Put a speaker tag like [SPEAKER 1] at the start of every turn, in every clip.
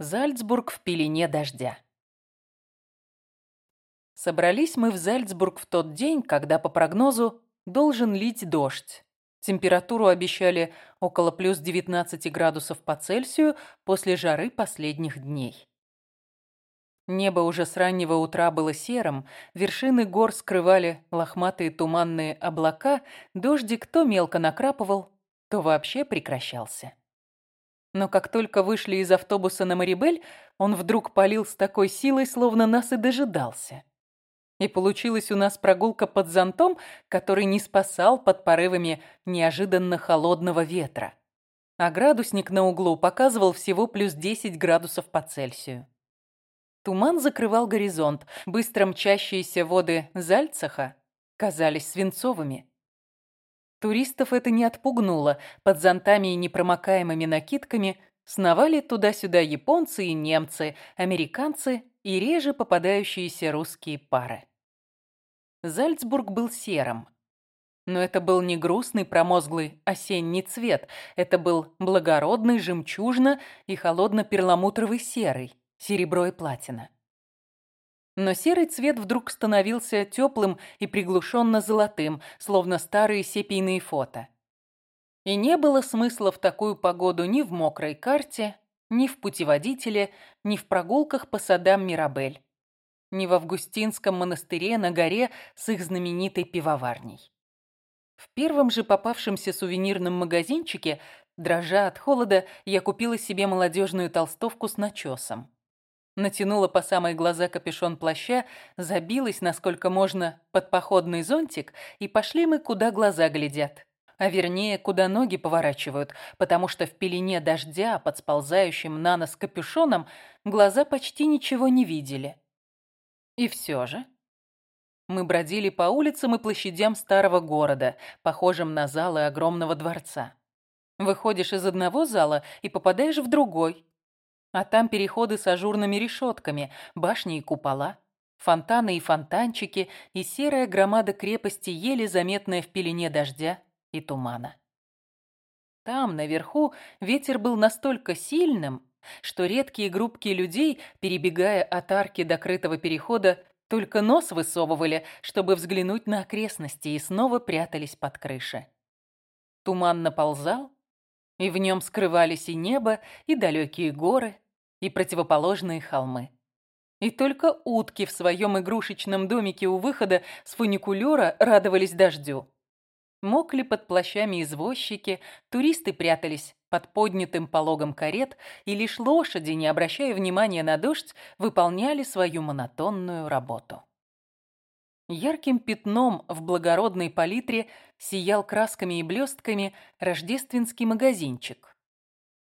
[SPEAKER 1] Зальцбург в пелене дождя. Собрались мы в Зальцбург в тот день, когда, по прогнозу, должен лить дождь. Температуру обещали около плюс 19 градусов по Цельсию после жары последних дней. Небо уже с раннего утра было серым, вершины гор скрывали лохматые туманные облака, дождик то мелко накрапывал, то вообще прекращался. Но как только вышли из автобуса на Марибель, он вдруг полил с такой силой, словно нас и дожидался. И получилась у нас прогулка под зонтом, который не спасал под порывами неожиданно холодного ветра. А градусник на углу показывал всего плюс 10 градусов по Цельсию. Туман закрывал горизонт, быстро мчащиеся воды Зальцаха казались свинцовыми. Туристов это не отпугнуло. Под зонтами и непромокаемыми накидками сновали туда-сюда японцы и немцы, американцы и реже попадающиеся русские пары. Зальцбург был серым. Но это был не грустный промозглый осенний цвет, это был благородный, жемчужно и холодно-перламутровый серый, серебро и платина. Но серый цвет вдруг становился теплым и приглушенно золотым, словно старые сепийные фото. И не было смысла в такую погоду ни в мокрой карте, ни в путеводителе, ни в прогулках по садам Мирабель, ни в Августинском монастыре на горе с их знаменитой пивоварней. В первом же попавшемся сувенирном магазинчике, дрожа от холода, я купила себе молодежную толстовку с начесом натянула по самые глаза капюшон плаща, забилась, насколько можно, под походный зонтик, и пошли мы, куда глаза глядят. А вернее, куда ноги поворачивают, потому что в пелене дождя, под сползающим на нос капюшоном, глаза почти ничего не видели. И все же... Мы бродили по улицам и площадям старого города, похожим на залы огромного дворца. Выходишь из одного зала и попадаешь в другой, а там переходы с ажурными решетками, башни и купола, фонтаны и фонтанчики и серая громада крепости, еле заметная в пелене дождя и тумана. Там, наверху, ветер был настолько сильным, что редкие группки людей, перебегая от арки до крытого перехода, только нос высовывали, чтобы взглянуть на окрестности и снова прятались под крыши. Туман наползал, и в нем скрывались и небо, и далекие горы, и противоположные холмы. И только утки в своем игрушечном домике у выхода с фуникулера радовались дождю. Мокли под плащами извозчики, туристы прятались под поднятым пологом карет, и лишь лошади, не обращая внимания на дождь, выполняли свою монотонную работу. Ярким пятном в благородной палитре сиял красками и блестками рождественский магазинчик.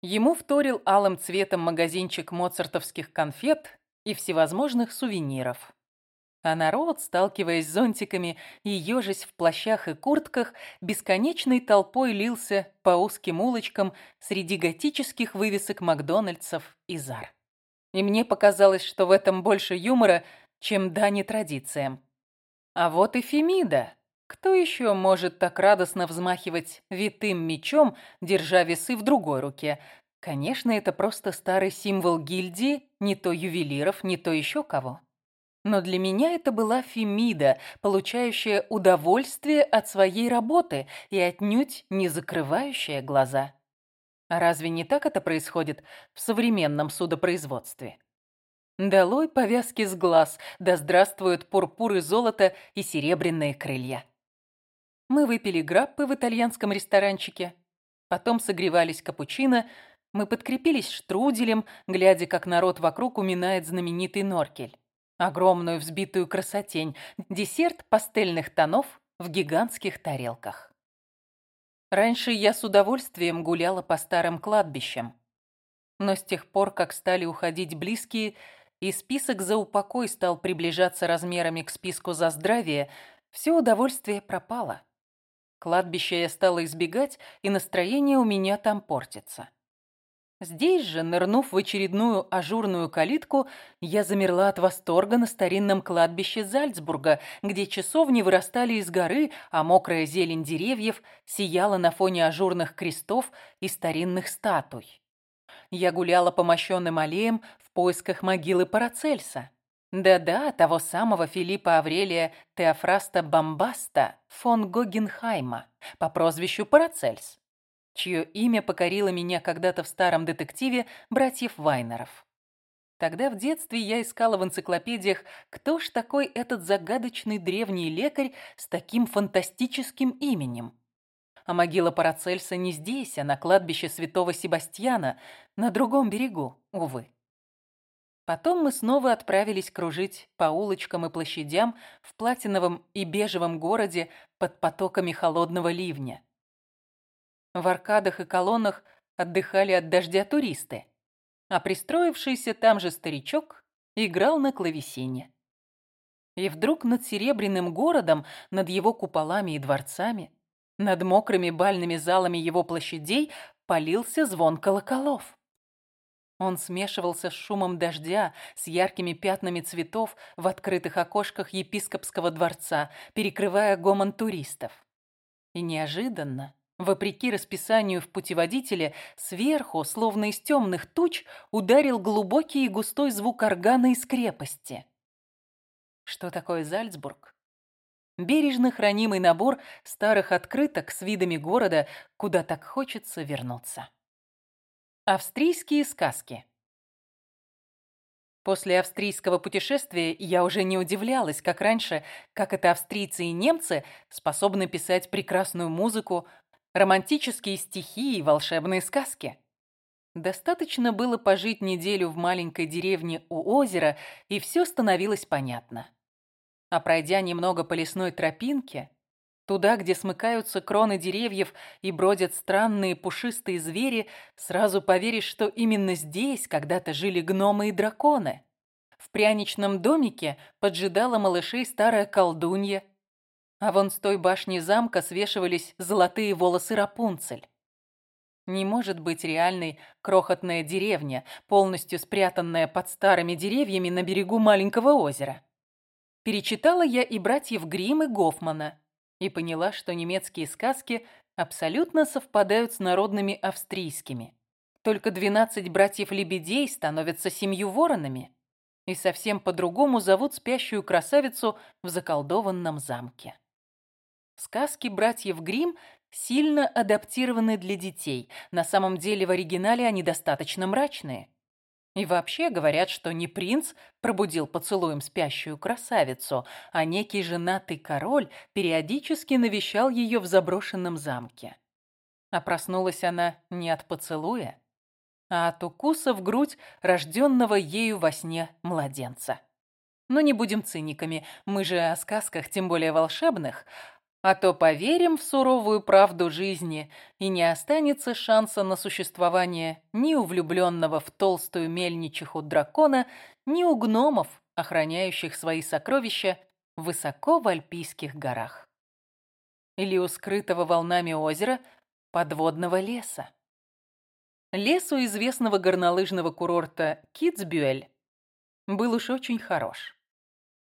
[SPEAKER 1] Ему вторил алым цветом магазинчик моцартовских конфет и всевозможных сувениров. А народ, сталкиваясь с зонтиками и ежась в плащах и куртках, бесконечной толпой лился по узким улочкам среди готических вывесок Макдональдсов и Зар. И мне показалось, что в этом больше юмора, чем дани традициям. А вот и Фемида. Кто еще может так радостно взмахивать витым мечом, держа весы в другой руке? Конечно, это просто старый символ гильдии, не то ювелиров, не то еще кого. Но для меня это была Фемида, получающая удовольствие от своей работы и отнюдь не закрывающая глаза. А разве не так это происходит в современном судопроизводстве? Долой повязки с глаз, да здравствуют пурпуры золота и серебряные крылья. Мы выпили граппы в итальянском ресторанчике, потом согревались капучино, мы подкрепились штруделем, глядя, как народ вокруг уминает знаменитый норкель. Огромную взбитую красотень, десерт пастельных тонов в гигантских тарелках. Раньше я с удовольствием гуляла по старым кладбищам. Но с тех пор, как стали уходить близкие, и список за упокой стал приближаться размерами к списку за здравие, все удовольствие пропало. Кладбище я стала избегать, и настроение у меня там портится. Здесь же, нырнув в очередную ажурную калитку, я замерла от восторга на старинном кладбище Зальцбурга, где часовни вырастали из горы, а мокрая зелень деревьев сияла на фоне ажурных крестов и старинных статуй. я гуляла по мощенным аллеям поисках могилы Парацельса. Да-да, того самого Филиппа Аврелия Теофраста Бомбаста фон Гогенхайма по прозвищу Парацельс, чье имя покорило меня когда-то в старом детективе братьев Вайнеров. Тогда в детстве я искала в энциклопедиях, кто ж такой этот загадочный древний лекарь с таким фантастическим именем. А могила Парацельса не здесь, а на кладбище святого Себастьяна, на другом берегу, увы. Потом мы снова отправились кружить по улочкам и площадям в платиновом и бежевом городе под потоками холодного ливня. В аркадах и колоннах отдыхали от дождя туристы, а пристроившийся там же старичок играл на клавесине. И вдруг над серебряным городом, над его куполами и дворцами, над мокрыми бальными залами его площадей полился звон колоколов. Он смешивался с шумом дождя, с яркими пятнами цветов в открытых окошках епископского дворца, перекрывая гомон туристов. И неожиданно, вопреки расписанию в путеводителе, сверху, словно из темных туч, ударил глубокий и густой звук органа из крепости. Что такое Зальцбург? Бережно хранимый набор старых открыток с видами города, куда так хочется вернуться. Австрийские сказки. После австрийского путешествия я уже не удивлялась, как раньше, как это австрийцы и немцы способны писать прекрасную музыку, романтические стихи и волшебные сказки. Достаточно было пожить неделю в маленькой деревне у озера, и все становилось понятно. А пройдя немного по лесной тропинке, Туда, где смыкаются кроны деревьев и бродят странные пушистые звери, сразу поверишь, что именно здесь когда-то жили гномы и драконы. В пряничном домике поджидала малышей старая колдунья, а вон с той башни замка свешивались золотые волосы Рапунцель. Не может быть реальной крохотная деревня, полностью спрятанная под старыми деревьями на берегу маленького озера. Перечитала я и братьев Грим и Гофмана – и поняла, что немецкие сказки абсолютно совпадают с народными австрийскими. Только двенадцать братьев-лебедей становятся семью воронами и совсем по-другому зовут спящую красавицу в заколдованном замке. Сказки братьев Грим сильно адаптированы для детей. На самом деле в оригинале они достаточно мрачные. И вообще говорят, что не принц пробудил поцелуем спящую красавицу, а некий женатый король периодически навещал ее в заброшенном замке. А проснулась она не от поцелуя, а от укуса в грудь рожденного ею во сне младенца. Но не будем циниками, мы же о сказках, тем более волшебных, а то поверим в суровую правду жизни, и не останется шанса на существование ни у влюбленного в толстую мельничиху дракона, ни у гномов, охраняющих свои сокровища высоко в Альпийских горах. Или у скрытого волнами озера подводного леса. Лес у известного горнолыжного курорта Китсбюэль был уж очень хорош.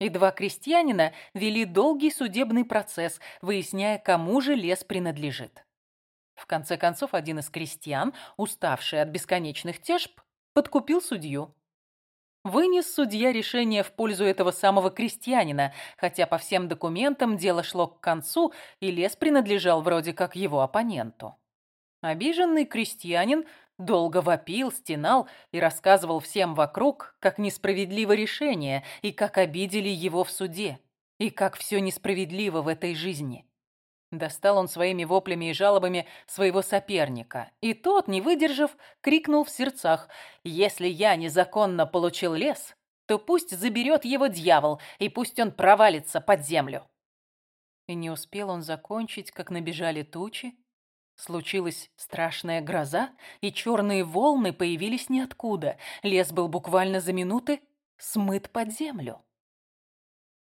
[SPEAKER 1] И два крестьянина вели долгий судебный процесс, выясняя, кому же лес принадлежит. В конце концов, один из крестьян, уставший от бесконечных тяжб, подкупил судью. Вынес судья решение в пользу этого самого крестьянина, хотя по всем документам дело шло к концу, и лес принадлежал вроде как его оппоненту. Обиженный крестьянин Долго вопил, стенал и рассказывал всем вокруг, как несправедливо решение и как обидели его в суде, и как все несправедливо в этой жизни. Достал он своими воплями и жалобами своего соперника, и тот, не выдержав, крикнул в сердцах «Если я незаконно получил лес, то пусть заберет его дьявол, и пусть он провалится под землю». И не успел он закончить, как набежали тучи, Случилась страшная гроза, и черные волны появились ниоткуда. Лес был буквально за минуты смыт под землю.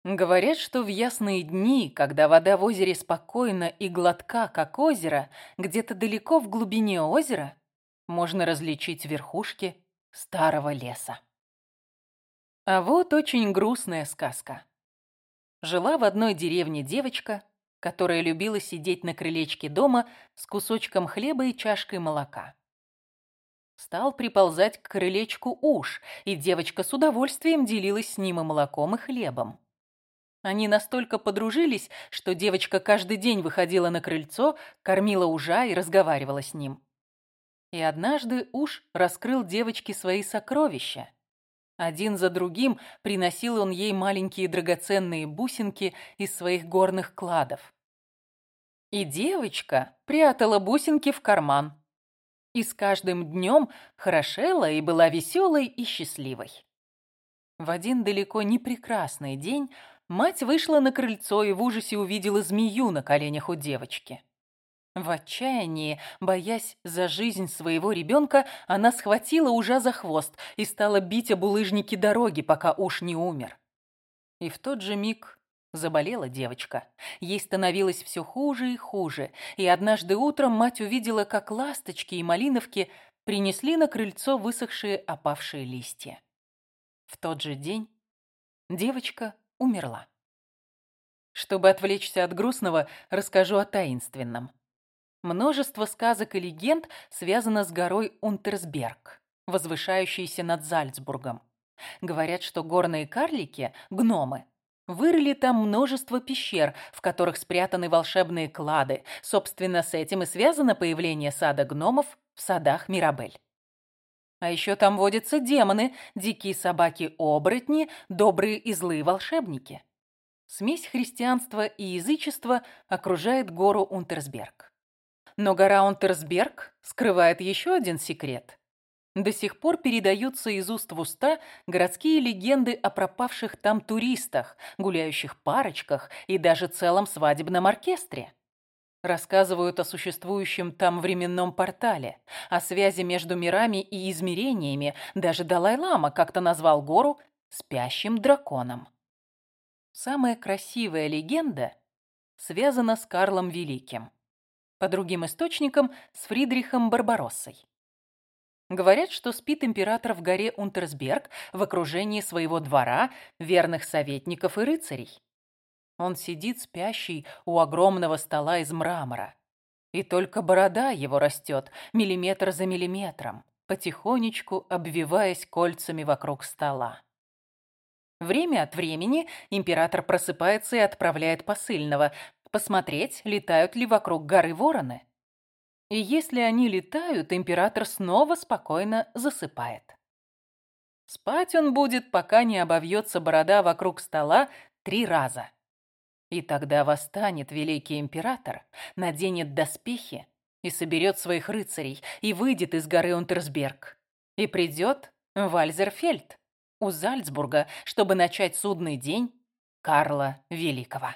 [SPEAKER 1] Говорят, что в ясные дни, когда вода в озере спокойна и гладка, как озеро, где-то далеко в глубине озера можно различить верхушки старого леса. А вот очень грустная сказка. Жила в одной деревне девочка, которая любила сидеть на крылечке дома с кусочком хлеба и чашкой молока. стал приползать к крылечку уж, и девочка с удовольствием делилась с ним и молоком, и хлебом. Они настолько подружились, что девочка каждый день выходила на крыльцо, кормила ужа и разговаривала с ним. И однажды уж раскрыл девочке свои сокровища. Один за другим приносил он ей маленькие драгоценные бусинки из своих горных кладов. И девочка прятала бусинки в карман. И с каждым днем хорошела и была веселой и счастливой. В один далеко не прекрасный день Мать вышла на крыльцо и в ужасе увидела змею на коленях у девочки. В отчаянии, боясь за жизнь своего ребенка, она схватила ужа за хвост и стала бить об улыжники дороги, пока уж не умер. И в тот же миг заболела девочка. Ей становилось все хуже и хуже, и однажды утром мать увидела, как ласточки и малиновки принесли на крыльцо высохшие опавшие листья. В тот же день девочка умерла. Чтобы отвлечься от грустного, расскажу о таинственном. Множество сказок и легенд связано с горой Унтерсберг, возвышающейся над Зальцбургом. Говорят, что горные карлики, гномы, вырыли там множество пещер, в которых спрятаны волшебные клады. Собственно, с этим и связано появление сада гномов в садах Мирабель. А еще там водятся демоны, дикие собаки-оборотни, добрые и злые волшебники. Смесь христианства и язычества окружает гору Унтерсберг. Но гора Унтерсберг скрывает еще один секрет. До сих пор передаются из уст в уста городские легенды о пропавших там туристах, гуляющих парочках и даже целом свадебном оркестре. Рассказывают о существующем там временном портале, о связи между мирами и измерениями. Даже Далай-Лама как-то назвал гору «спящим драконом». Самая красивая легенда связана с Карлом Великим. По другим источникам, с Фридрихом Барбароссой. Говорят, что спит император в горе Унтерсберг в окружении своего двора, верных советников и рыцарей. Он сидит спящий у огромного стола из мрамора. И только борода его растет миллиметр за миллиметром, потихонечку обвиваясь кольцами вокруг стола. Время от времени император просыпается и отправляет посыльного посмотреть, летают ли вокруг горы вороны. И если они летают, император снова спокойно засыпает. Спать он будет, пока не обовьется борода вокруг стола три раза. И тогда восстанет великий император, наденет доспехи и соберет своих рыцарей, и выйдет из горы Унтерсберг, и придет в Альзерфельд у Зальцбурга, чтобы начать судный день Карла Великого.